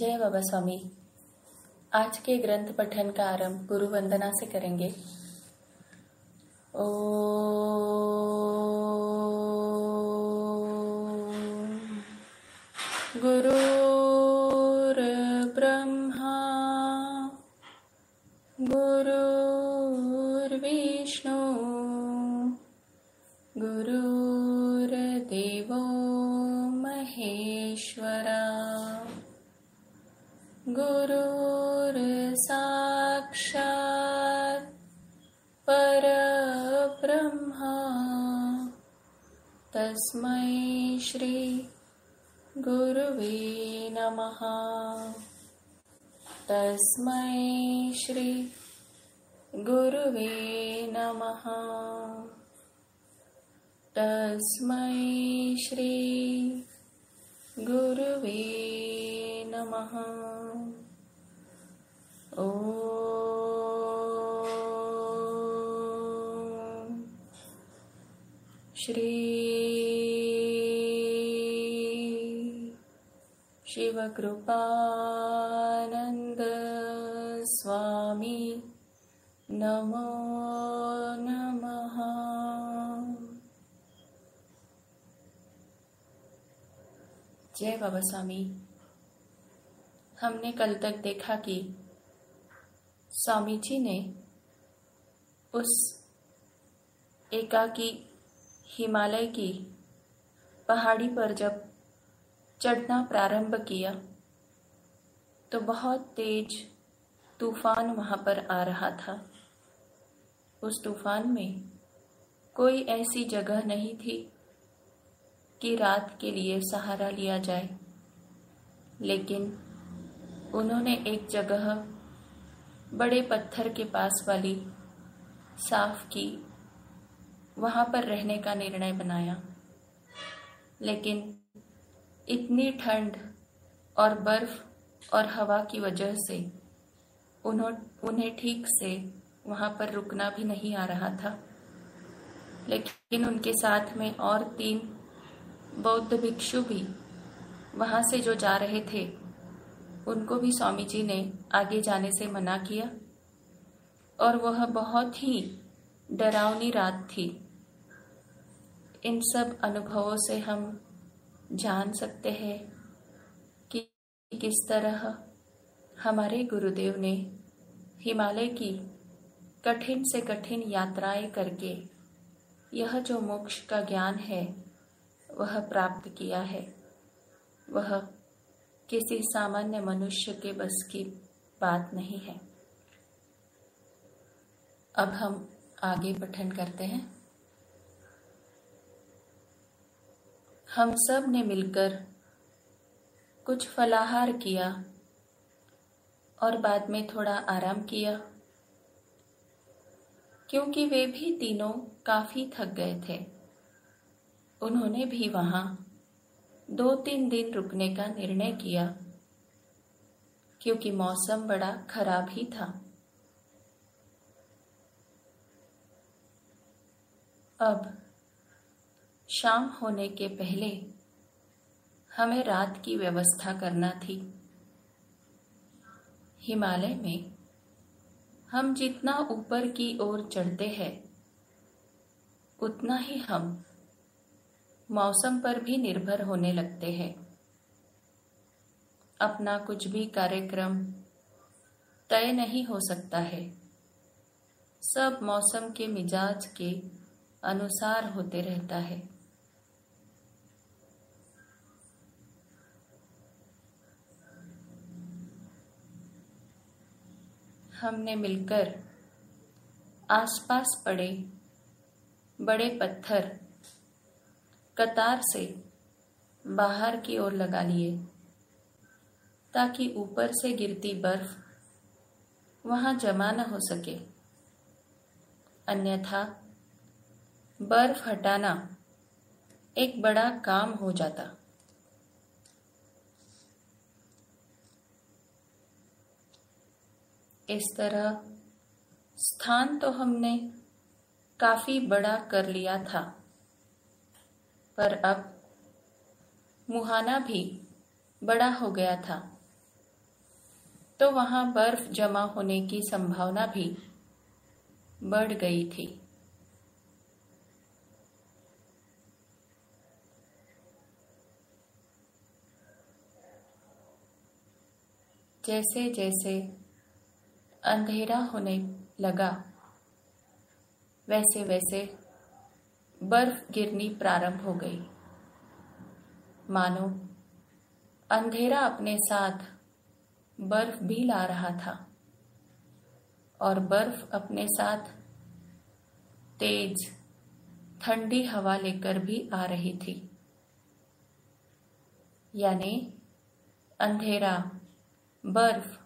जय बाबा स्वामी, आज के ग्रंथ पठन का आरंभ गुरु वंदना से करेंगे। ओ गुरु गुरुर्ब्रह्मा गुरुर्विष्णु गुरुर्साक्षात् परब्रह्मा। तस्मै श्री गुरुवे नमः। तस्मै श्री गुरुवे नमः। तस्मै श्री गुरुवे नमः श्री शिवकृपानन्द स्वामी नमो नमः जय बाबा स्वामी हमने कल तक देखा कि स्वामी जी ने उस एकाकी हिमालय की पहाड़ी पर जब चढ़ना प्रारंभ किया तो बहुत तेज तूफ़ान वहाँ पर आ रहा था। उस तूफ़ान में कोई ऐसी जगह नहीं थी कि रात के लिए सहारा लिया जाए, लेकिन उन्होंने एक जगह बड़े पत्थर के पास वाली साफ़ की वहाँ पर रहने का निर्णय बनाया। लेकिन इतनी ठंड और बर्फ़ और हवा की वजह से उन्हों, उन्हें ठीक से वहाँ पर रुकना भी नहीं आ रहा था। लेकिन उनके साथ में और तीन बौद्ध भिक्षु भी वहाँ से जो जा रहे थे उनको भी स्वामी जी ने आगे जाने से मना किया। और वह बहुत ही डरावनी रात थी। इन सब अनुभवों से हम जान सकते हैं कि किस तरह हमारे गुरुदेव ने हिमालय की कठिन से कठिन यात्राएँ करके यह जो मोक्ष का ज्ञान है, वह प्राप्त किया है। वह किसी सामान्य मनुष्य के बस की बात नहीं है। अब हम आगे पठन करते हैं। हम सबने मिलकर कुछ फलाहार किया और बाद में थोड़ा आराम किया, क्योंकि वे भी तीनों काफ़ी थक गए थे। उन्होंने भी वहाँ दो तीन दिन रुकने का निर्णय किया, क्योंकि मौसम बड़ा खराब ही था। अब, शाम होने के पहले, हमें रात की व्यवस्था करना थी। हिमालय में, हम जितना ऊपर की ओर चढ़ते हैं, उतना ही हम मौसम पर भी निर्भर होने लगते हैं। अपना कुछ भी कार्यक्रम तय नहीं हो सकता है। सब मौसम के मिजाज के अनुसार होते रहता है। हमने मिलकर आसपास पड़े बड़े पत्थर कतार से बाहर की ओर लगा लिए, ताकि ऊपर से गिरती बर्फ़ वहाँ जमा न हो सके। अन्यथा बर्फ़ हटाना एक बड़ा काम हो जाता। इस तरह स्थान तो हमने काफ़ी बड़ा कर लिया था। पर अब मुहाना भी बड़ा हो गया था। तो वहाँ बर्फ़ जमा होने की संभावना भी बढ़ गई थी। जैसे जैसे अंधेरा होने लगा वैसे वैसे बर्फ़ गिरनी प्रारंभ हो गई। मानो, अंधेरा अपने साथ बर्फ़ भी ला रहा था और बर्फ़ अपने साथ तेज, ठंडी हवा लेकर भी आ रही थी। यानी, अंधेरा, बर्फ़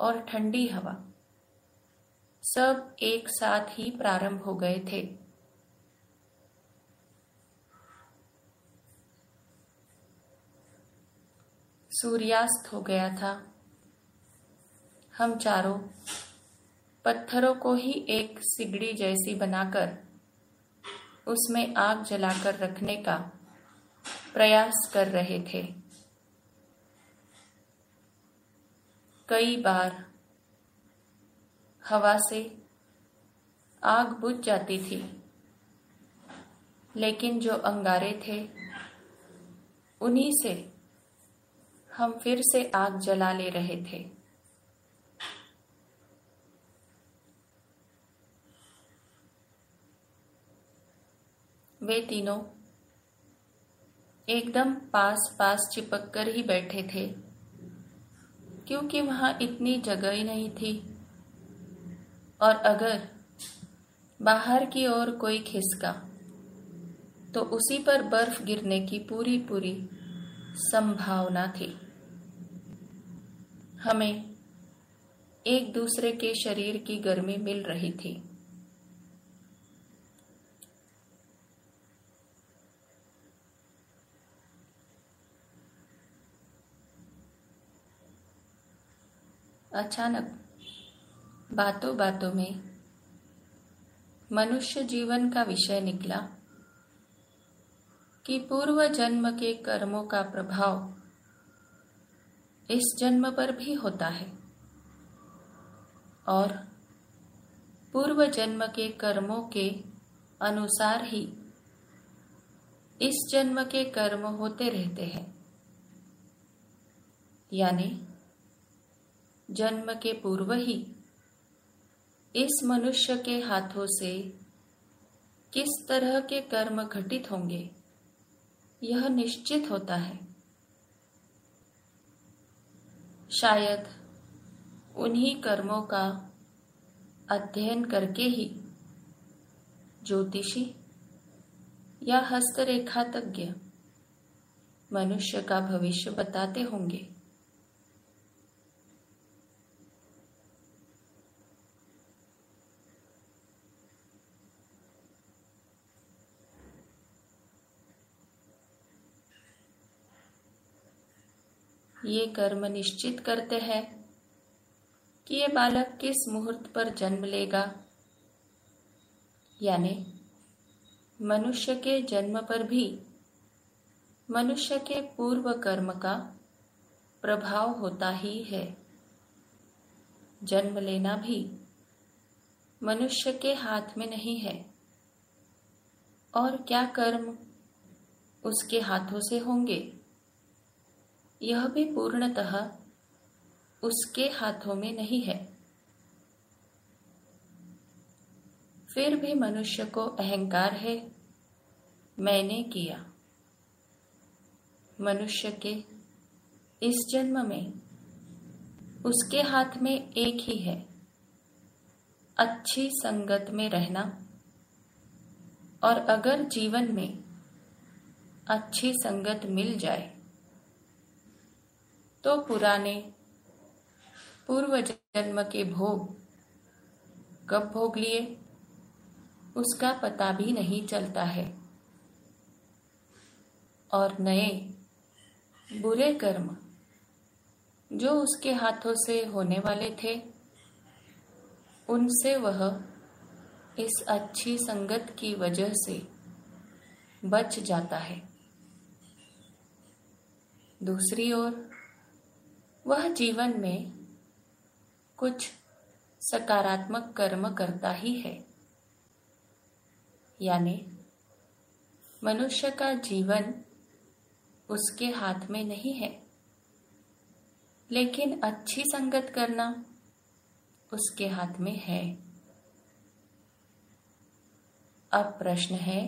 और ठंडी हवा सब एक साथ ही प्रारंभ हो गए थे। सूर्यास्त हो गया था। हम चारों पत्थरों को ही एक सिगड़ी जैसी बनाकर उसमें आग जलाकर रखने का प्रयास कर रहे थे। कई बार हवा से आग बुझ जाती थी, लेकिन जो अंगारे थे, उन्हीं से हम फिर से आग जला ले रहे थे। वे तीनों एकदम पास पास चिपक कर ही बैठे थे, क्योंकि वहाँ इतनी जगह ही नहीं थी। और अगर बाहर की ओर कोई खिसका तो उसी पर बर्फ़ गिरने की पूरी पूरी संभावना थी। हमें एक दूसरे के शरीर की गर्मी मिल रही थी। अचानक बातों बातों में मनुष्य जीवन का विषय निकला कि पूर्व जन्म के कर्मों का प्रभाव इस जन्म पर भी होता है। और पूर्व जन्म के कर्मों के अनुसार ही इस जन्म के कर्म होते रहते हैं। यानी जन्म के पूर्व ही इस मनुष्य के हाथों से किस तरह के कर्म घटित होंगे, यह निश्चित होता है। शायद उन्हीं कर्मों का अध्ययन करके ही ज्योतिषी या हस्तरेखा तज्ञ मनुष्य का भविष्य बताते होंगे। ये कर्म निश्चित करते हैं कि ये बालक किस मुहूर्त पर जन्म लेगा। यानी, मनुष्य के जन्म पर भी मनुष्य के पूर्व कर्म का प्रभाव होता ही है। जन्म लेना भी मनुष्य के हाथ में नहीं है। और क्या कर्म उसके हाथों से होंगे? यह भी पूर्णतः उसके हाथों में नहीं है। फिर भी मनुष्य को अहंकार है, मैंने किया। मनुष्य के इस जन्म में उसके हाथ में एक ही है। अच्छी संगत में रहना और अगर जीवन में अच्छी संगत मिल जाए तो पुराने पूर्व जन्म के भोग कब भोग लिए? उसका पता भी नहीं चलता है। और नए बुरे कर्म जो उसके हाथों से होने वाले थे, उनसे वह इस अच्छी संगत की वजह से बच जाता है। दूसरी ओर वह जीवन में कुछ सकारात्मक कर्म करता ही है। यानी मनुष्य का जीवन उसके हाथ में नहीं है, लेकिन अच्छी संगत करना उसके हाथ में है। अब प्रश्न है